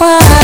far